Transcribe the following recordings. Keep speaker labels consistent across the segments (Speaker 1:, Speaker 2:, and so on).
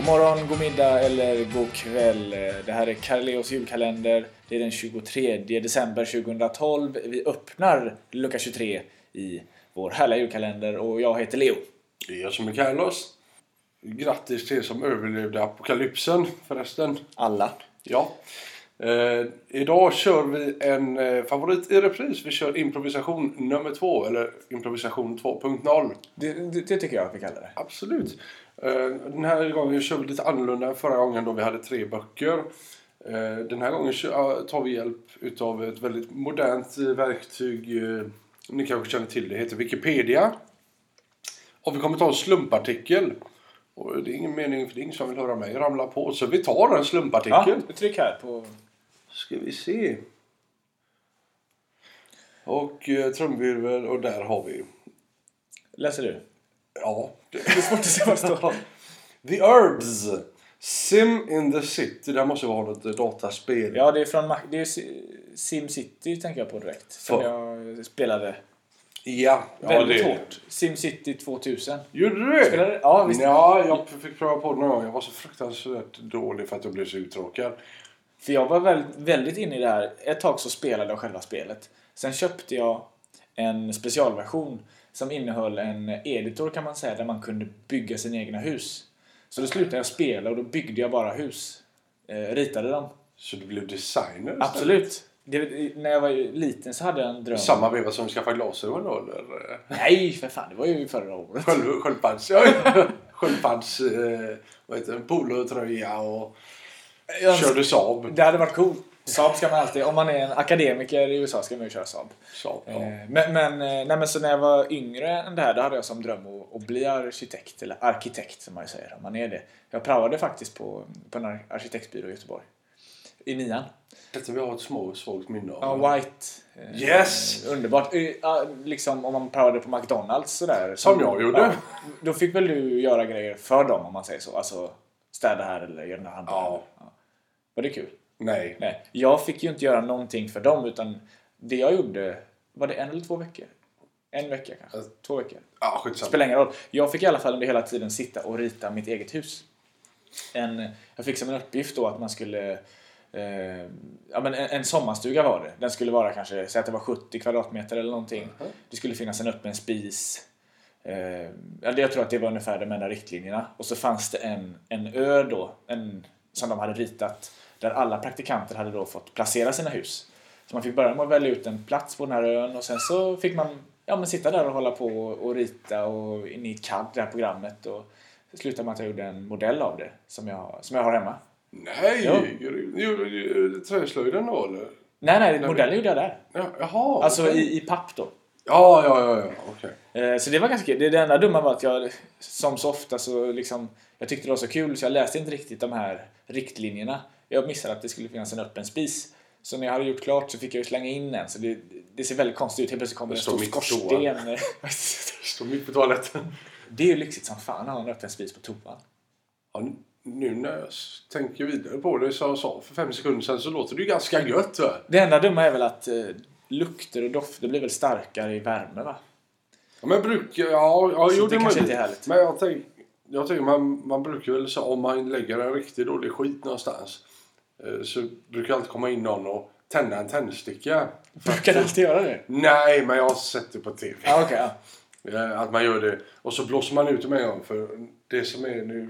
Speaker 1: God morgon, god middag eller god kväll. Det här är Carleos julkalender. Det är den 23 december 2012. Vi öppnar lucka 23 i vår härliga julkalender och jag heter Leo.
Speaker 2: Det är jag som är Carlos. Grattis till er som överlevde apokalypsen förresten.
Speaker 1: Alla.
Speaker 2: Ja. Eh, idag kör vi en eh, favorit i repris. Vi kör improvisation nummer två, eller improvisation 2.0.
Speaker 1: Det, det, det tycker jag att vi kallar det.
Speaker 2: Absolut. Eh, den här gången kör vi lite annorlunda än förra gången då vi hade tre böcker. Eh, den här gången tar vi hjälp utav ett väldigt modernt eh, verktyg. Ni kanske känner till det. heter Wikipedia. Och vi kommer ta en slumpartikel. Och det är ingen mening för det är ingen som vill höra mig ramla på. Så vi tar en slumpartikel.
Speaker 1: Ja, tryck här på...
Speaker 2: Ska vi se. Och eh, trumvirvel och där har vi.
Speaker 1: Läser du?
Speaker 2: Ja.
Speaker 1: Det är svårt att se vad det står.
Speaker 2: The Herbs. Sim in the City. Det här måste vara något dataspel.
Speaker 1: Ja, det är från Mac- det är Si- SimCity tänker jag på direkt. Som jag spelade
Speaker 2: Ja, ja
Speaker 1: väldigt
Speaker 2: det-
Speaker 1: hårt. SimCity 2000.
Speaker 2: Gjorde du det?
Speaker 1: Spelade? Ja, visst.
Speaker 2: Ja, jag fick pröva på det någon gång. Jag var så fruktansvärt dålig för att jag blev så uttråkad.
Speaker 1: För jag var väldigt, väldigt inne i det här. Ett tag så spelade jag själva spelet. Sen köpte jag en specialversion som innehöll en editor kan man säga där man kunde bygga sina egna hus. Så då slutade jag spela och då byggde jag bara hus. Eh, ritade dem.
Speaker 2: Så du blev designer istället?
Speaker 1: Absolut. Det, när jag var liten så hade jag en dröm.
Speaker 2: Samma veva som skaffade glasögon då eller?
Speaker 1: Nej, för fan. Det var ju förra året.
Speaker 2: Sköld, sköldpadds... Sköldpadds... Eh, vad heter det? Polotröja och...
Speaker 1: Jag-
Speaker 2: Körde Saab.
Speaker 1: Det hade varit coolt. Saab ska man alltid, om man är en akademiker i USA ska man ju köra Saab.
Speaker 2: Saab ja.
Speaker 1: Eh, Men, men, eh, nej, men så när jag var yngre än det här, då hade jag som dröm att, att bli arkitekt, eller arkitekt som man ju säger, om man är det. Jag praoade faktiskt på, på en ar- arkitektbyrå i Göteborg. I nian.
Speaker 2: Detta vi har ett små, svagt minne av.
Speaker 1: Ja, White. Eh,
Speaker 2: Yes!
Speaker 1: Underbart. Eh, ja, Liksom om man praoade på McDonalds sådär.
Speaker 2: Som jag gjorde.
Speaker 1: Ja, då fick väl du göra grejer för dem om man säger så. Alltså städa här eller göra den här handen.
Speaker 2: Ja.
Speaker 1: Var det kul?
Speaker 2: Nej.
Speaker 1: Nej, jag fick ju inte göra någonting för dem utan det jag gjorde, var det en eller två veckor? En vecka kanske? Två veckor?
Speaker 2: Ja, skitsamma.
Speaker 1: Spelar ingen roll. Jag fick i alla fall under hela tiden sitta och rita mitt eget hus. En, jag fick som en uppgift då att man skulle eh, ja, men en, en sommarstuga var det. Den skulle vara kanske, säg att det var 70 kvadratmeter eller någonting. Det skulle finnas en öppen spis. Eh, jag tror att det var ungefär de enda riktlinjerna. Och så fanns det en, en ö då, en, som de hade ritat, där alla praktikanter hade då fått placera sina hus. Så man fick börja med att välja ut en plats på den här ön och sen så fick man ja, men sitta där och hålla på och rita och in i CAD, det här programmet. Och det slutade med att jag gjorde en modell av det som jag, som jag har hemma.
Speaker 2: Nej!
Speaker 1: Jo.
Speaker 2: Gjorde- du träslöjden då eller?
Speaker 1: Nej, nej, modellen gjorde jag där.
Speaker 2: Ja, jaha.
Speaker 1: Alltså
Speaker 2: okej.
Speaker 1: i, i papp då.
Speaker 2: Ja, ja, ja, ja. okej.
Speaker 1: Eh, Så det var ganska kul. Det enda dumma var att jag, som så ofta, så liksom, jag tyckte det var så kul så jag läste inte riktigt de här riktlinjerna. Jag missade att det skulle finnas en öppen spis. Så när jag hade gjort klart så fick jag ju slänga in en. Så det, det ser väldigt konstigt ut. Helt plötsligt kommer
Speaker 2: Det
Speaker 1: en stor skorsten.
Speaker 2: Står mitt på toaletten.
Speaker 1: det är ju lyxigt som fan att ha en öppen spis på toan.
Speaker 2: Ja, nu när jag tänker vidare på det som jag sa för fem sekunder sedan så låter det ju ganska gött va?
Speaker 1: Det enda dumma är väl att eh, lukter och dofter blir väl starkare i värme va?
Speaker 2: Ja, men brukar... Ja, ja
Speaker 1: Så
Speaker 2: jo,
Speaker 1: det
Speaker 2: är
Speaker 1: kanske
Speaker 2: möjligt.
Speaker 1: inte är härligt.
Speaker 2: Men jag tänker, jag tänker man, man brukar väl så om man lägger en riktigt dålig skit någonstans så brukar alltid komma in någon och tända en tändsticka.
Speaker 1: Brukar du alltid göra det?
Speaker 2: Nej, men jag har sett det på TV.
Speaker 1: Okej. ja.
Speaker 2: Eh, Att man gör det. Och så blåser man ut det med en gång. För det som är nu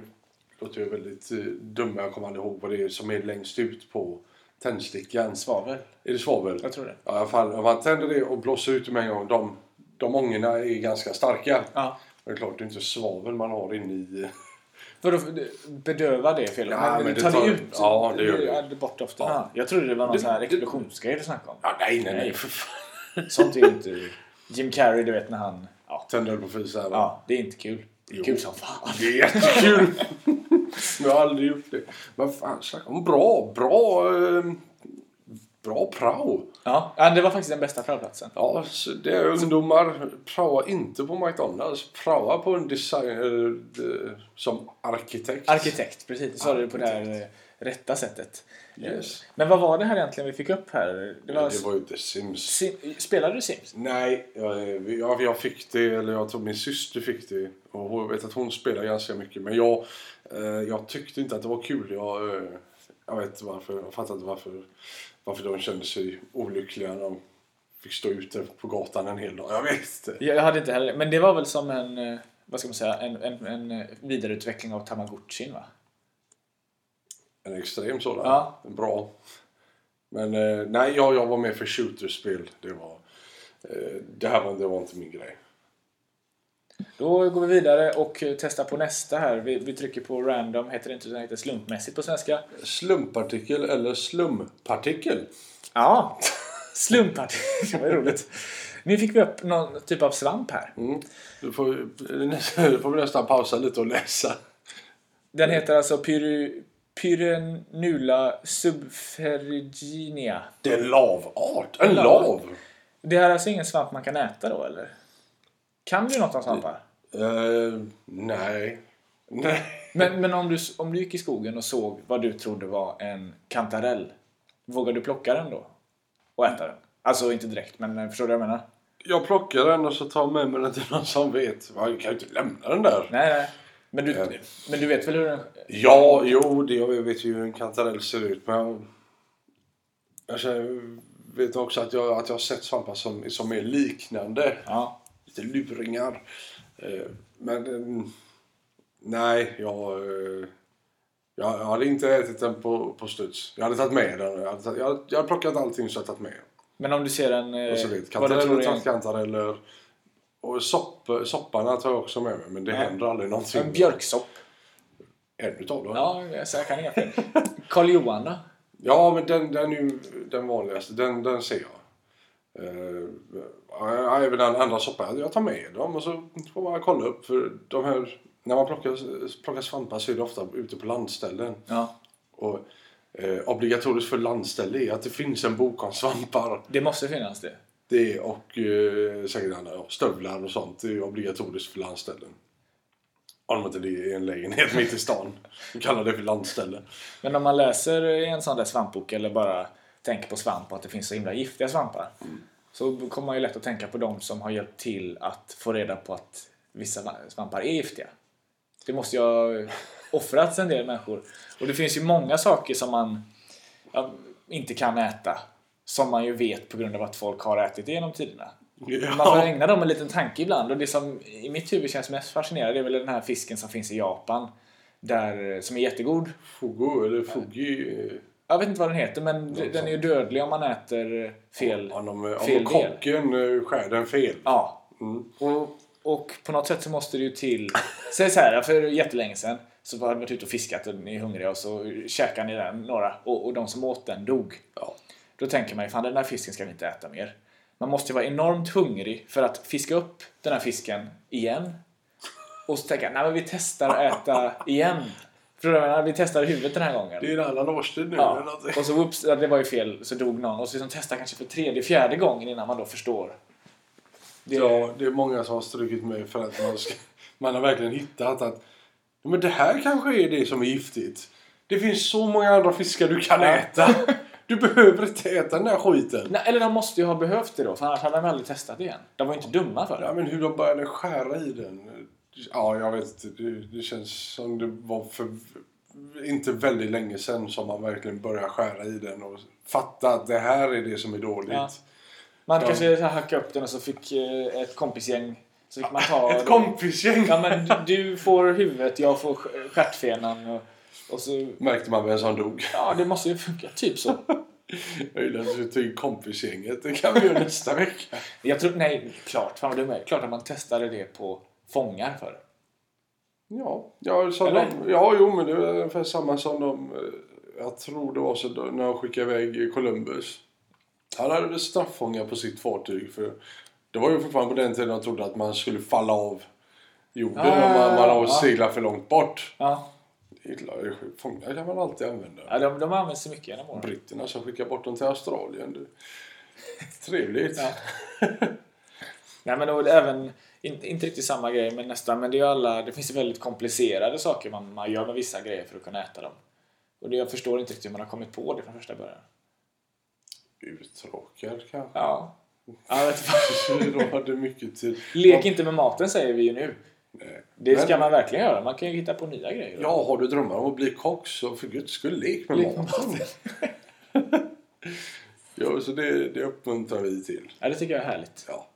Speaker 2: låter jag väldigt eh, dum. Jag kommer aldrig ihåg vad det är som är längst ut på tändstickan.
Speaker 1: Svavel.
Speaker 2: Är det svavel?
Speaker 1: Jag tror det.
Speaker 2: Ja, i alla fall, om man tänder det och blåser ut det med en gång. De, de ångorna är ganska starka.
Speaker 1: Ja.
Speaker 2: Det är klart det är inte svavel man har inne i...
Speaker 1: Vadå, bedöva det fel?
Speaker 2: Ja,
Speaker 1: men,
Speaker 2: men det
Speaker 1: tar
Speaker 2: tar-
Speaker 1: det ut?
Speaker 2: ja, det gör det.
Speaker 1: Ja, bort doften?
Speaker 2: Ja.
Speaker 1: Ja. Jag trodde det var någon
Speaker 2: Det-
Speaker 1: sån här
Speaker 2: det-
Speaker 1: explosionsgrej du snackade om.
Speaker 2: Ja, nej, nej, nej. För.
Speaker 1: Sånt är inte... Jim Carrey, du vet när han... Ja,
Speaker 2: Tänder på va?
Speaker 1: ja det är inte kul.
Speaker 2: Jo.
Speaker 1: Kul som fan.
Speaker 2: Det är jättekul. jag har aldrig gjort det. Men fan, snacka om bra, bra, eh, bra prao.
Speaker 1: Ja, det var faktiskt den bästa praoplatsen.
Speaker 2: Ja, så det är ungdomar. Praoa inte på McDonalds. Praoa på en designer eh, som arkitekt.
Speaker 1: Arkitekt, precis. Du sa det på det här eh, rätta sättet.
Speaker 2: Yes.
Speaker 1: Men vad var det här egentligen vi fick upp här? Det var,
Speaker 2: Det var ju The Sims.
Speaker 1: Sim- Spelade du Sims?
Speaker 2: Nej, jag, jag, fick det, eller jag tror min syster fick det. Och jag vet att hon spelar ganska mycket. Men jag, eh, jag tyckte inte att det var kul. Jag, eh, jag vet inte varför. Jag fattar inte varför, varför de kände sig olyckliga när de fick stå ute på gatan en hel dag. Jag vet inte.
Speaker 1: Jag hade inte heller Men det var väl som en, eh, vad ska man säga, en, en, en eh, vidareutveckling av Tamagotchin va?
Speaker 2: En extrem sådan.
Speaker 1: Ja.
Speaker 2: Bra. Men eh, nej, jag, jag var med för shooterspel. Det var, det här var, det var inte min grej.
Speaker 1: Då går vi vidare och testar på nästa här. Vi, vi trycker på random, heter det inte, det heter slumpmässigt på svenska.
Speaker 2: Slumpartikel eller slumpartikel?
Speaker 1: Ja, slumpartikel. Det var roligt. Nu fick vi upp någon typ av svamp här.
Speaker 2: Mm. Du, får, du får nästan pausa lite och läsa.
Speaker 1: Den heter alltså Pyry, Pyrenula subferriginea.
Speaker 2: Det är en lavart. En
Speaker 1: Lav.
Speaker 2: lav.
Speaker 1: Det här är alltså ingen svamp man kan äta då eller? Kan du något om svampar?
Speaker 2: Eh, nej. Nej.
Speaker 1: Men, men om, du, om du gick i skogen och såg vad du trodde var en kantarell. Vågar du plocka den då? Och äta den? Alltså inte direkt, men eh, förstår du vad jag menar?
Speaker 2: Jag plockar den och så tar jag med mig den till någon som vet. Jag kan ju inte lämna den där.
Speaker 1: Nej, nej. Men du,
Speaker 2: Ja.
Speaker 1: men du vet väl hur den...
Speaker 2: Ja, jo, det, jag vet ju hur en kantarell ser ut. Men jag, jag känner- vet också att jag, att jag har sett svampar som, som är liknande.
Speaker 1: Ja.
Speaker 2: Lite luringar. Eh, Men eh, nej, jag, eh, jag, hade inte ätit den på, på studs. Jag hade tagit med den. Jag hade, tagit, jag hade, jag hade plockat allting så jag tagit med.
Speaker 1: Men om du ser en...
Speaker 2: Och så vet, kantareller. Och sopp, sopparna tar jag också med mig. Men det
Speaker 1: Ja.
Speaker 2: händer aldrig någonting.
Speaker 1: en björksopp.
Speaker 2: En utav dem.
Speaker 1: Ja, så jag kan inga fel. Karl Johan då?
Speaker 2: Ja, men den, den är ju den vanligaste. Den, den ser jag. Ja, även den andra soppan. Jag tar med dem och så får man kolla upp. För de här, när man plockar, plockar svampar så är det ofta ute på landställen.
Speaker 1: Ja.
Speaker 2: Och eh, obligatoriskt för landställe är att det finns en bok om svampar.
Speaker 1: Det måste finnas det.
Speaker 2: Det och eh, säkert andra, stövlar och sånt. Det är obligatoriskt för landställen. Om inte det är en lägenhet mitt i stan. Vi kallar det för landställe.
Speaker 1: Men om man läser i en sån där svampbok eller bara tänker på svamp och att det finns så himla giftiga svampar. Så kommer man ju lätt att tänka på de som har hjälpt till att få reda på att vissa va- svampar är giftiga. Det måste ju ha offrats en del människor. Och det finns ju många saker som man ja, inte kan äta. Som man ju vet på grund av att folk har ätit det genom tiderna. Man får ägna dem en liten tanke ibland. Och det som i mitt huvud känns mest fascinerande är väl den här fisken som finns i Japan. Där, som är jättegod.
Speaker 2: Fugu eller Fugi. Eh,
Speaker 1: Jag vet inte vad den heter men den är ju dödlig om man äter fel.
Speaker 2: Om, de, om
Speaker 1: fel del.
Speaker 2: kocken eh, skär den fel.
Speaker 1: Ja.
Speaker 2: Mm.
Speaker 1: Och, och på något sätt så måste det ju till... Säg så här, för jättelänge sedan så var vi varit ute och fiskat och ni är hungriga och så käkar ni den, några och, och de som åt den dog.
Speaker 2: Ja.
Speaker 1: Då tänker man ju fan den här fisken ska vi inte äta mer. Man måste ju vara enormt hungrig för att fiska upp den här fisken igen. Och så tänka, nej men vi testar att äta igen. För vi testar huvudet den här gången.
Speaker 2: Det är en annan årstid nu. eller
Speaker 1: Ja.
Speaker 2: någonting.
Speaker 1: Och så whoops, ja, det var ju fel, så dog någon. Och så liksom testa kanske för tredje, fjärde gången innan man då förstår. Det,
Speaker 2: Ja, det är många som har strukit mig för att man, ska, man har verkligen hittat att ja, men det här kanske är det som är giftigt. Det finns så många andra fiskar du kan
Speaker 1: Ja.
Speaker 2: äta. Du behöver inte äta den där skiten.
Speaker 1: Nej, eller de måste ju ha behövt det då, för annars hade de aldrig testat det igen. De var ju inte dumma för
Speaker 2: Ja,
Speaker 1: det.
Speaker 2: men hur de började skära i den. Ja, jag vet inte. Det, det känns som det var för inte väldigt länge sedan som man verkligen började skära i den och fatta att det här är det som är dåligt.
Speaker 1: Ja. Man
Speaker 2: Ja.
Speaker 1: kanske hackade upp den och så fick eh, ett kompisgäng så fick man ta...
Speaker 2: Ett kompisgäng!
Speaker 1: Ja, men du- får huvudet, jag får stjärtfenan och, och så...
Speaker 2: Märkte man vem som dog.
Speaker 1: Ja, det måste ju funka. Typ så.
Speaker 2: Jag gillar att du tog in kompisgänget. Det kan vi göra nästa vecka.
Speaker 1: Jag tror, nej, klart. Fan vad dum jag. Klart att man testade det på fångar för.
Speaker 2: Ja, ja,
Speaker 1: Eller?
Speaker 2: de, ja jo men det är ungefär samma som de, eh, jag tror det var så då, när de skickade iväg Columbus. Han hade väl straffångar på sitt fartyg för det var ju fortfarande på den tiden de trodde att man skulle falla av jorden
Speaker 1: Ja,
Speaker 2: om man, man har
Speaker 1: ja.
Speaker 2: seglat för långt bort.
Speaker 1: Ja,
Speaker 2: Det är klart, Fångar kan man alltid använda.
Speaker 1: ja de, de används så mycket genom åren.
Speaker 2: Britterna som skickar bort dem till Australien. Trevligt.
Speaker 1: Nej men då även, in, inte riktigt samma grej men nästan, men det är alla, det finns ju väldigt komplicerade saker man, man gör med vissa grejer för att kunna äta dem. Och det, jag förstår inte riktigt hur man har kommit på det från första början.
Speaker 2: Uttråkad kanske.
Speaker 1: Ja. Jag vet inte.
Speaker 2: De hade mycket tid.
Speaker 1: Lek inte med maten säger vi ju nu.
Speaker 2: Nej.
Speaker 1: Det ska
Speaker 2: Men-
Speaker 1: man verkligen göra. Man kan ju hitta på nya grejer.
Speaker 2: Ja, har du drömmar om att bli kock så för guds skull lek med
Speaker 1: Lek
Speaker 2: maten. ja, så det, det uppmuntrar vi till.
Speaker 1: Ja, det tycker jag är härligt.
Speaker 2: Ja.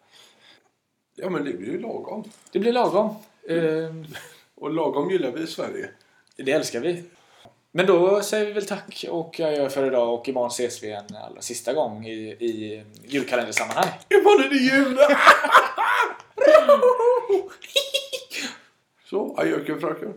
Speaker 2: Ja, men det blir ju lagom.
Speaker 1: Det blir lagom. Ehm,
Speaker 2: Och lagom gillar vi i Sverige.
Speaker 1: Det älskar vi. Men då säger vi väl tack och jag gör för idag och imorgon ses vi en allra sista gång i, i julkalendersammanhang.
Speaker 2: Imorgon är det jul! så, adjöken fröken.